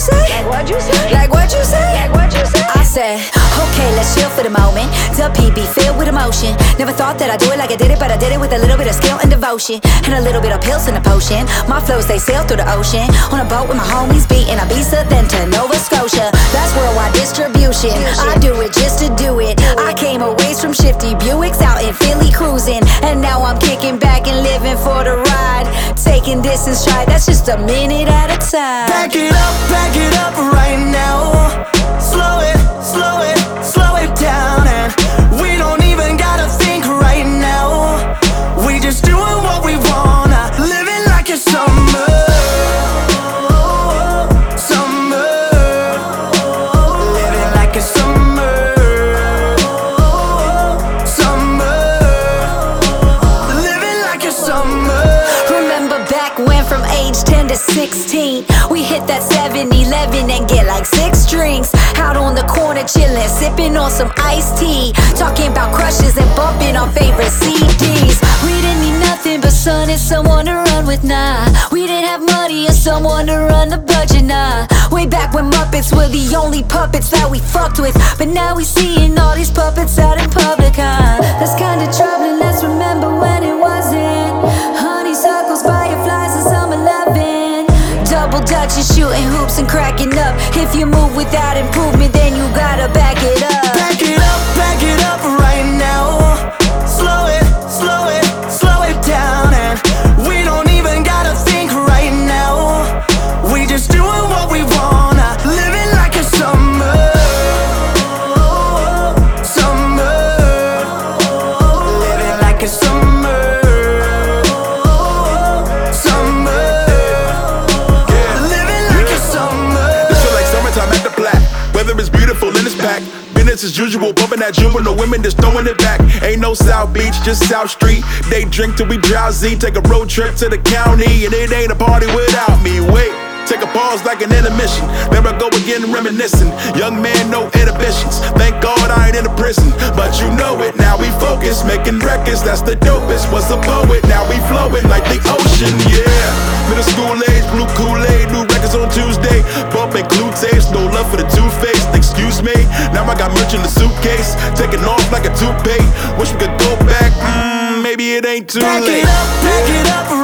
say? Like what you say? Like what you say? Like what you say? I said, okay, let's chill for the moment. Dub PB filled with emotion. Never thought that I'd do it like I did it, but I did it with a little bit of skill and devotion. And a little bit of pills and a potion. My flows, they sail through the ocean. On a boat with my homies beating Ibiza, then to Nova Scotia. That's worldwide distribution. I do it just to do it. I came away from shifty Buicks out in Philly cruising. And now I'm kicking back and living for the this in stride, that's just a minute at a time. Back it up, back it up right now. Slow it, 16 We hit that 7-Eleven and get like six drinks. Out on the corner chillin', sippin' on some iced tea. Talking about crushes and bumping on favorite CDs We didn't need nothing but sun and someone to run with, nah. We didn't have money or someone to run the budget, nah. Way back when Muppets were the only puppets that we fucked with. But now we seeing all these puppets out in public, huh Dutch and shooting hoops and cracking up. If you move without improvement, then you gotta back it up. Back it up, back it up is beautiful and it's packed. Business as usual, bumping that no women just throwing it back. Ain't no South Beach, just South Street. They drink till we drowsy. Take a road trip to the county, and it ain't a party without me. Wait. Take a pause like an intermission. There I go again reminiscing. Young man, no inhibitions. Thank God I ain't in a prison. But you know it, now we focus. Making records, that's the dopest. Was a poet, now we flowing like the ocean, yeah. Middle school age, blue Kool-Aid, new records on Tuesday. Bumping clue in the suitcase. Taking off like a toupee. Wish we could go back, mm, maybe it ain't too Back late. it up, back it up.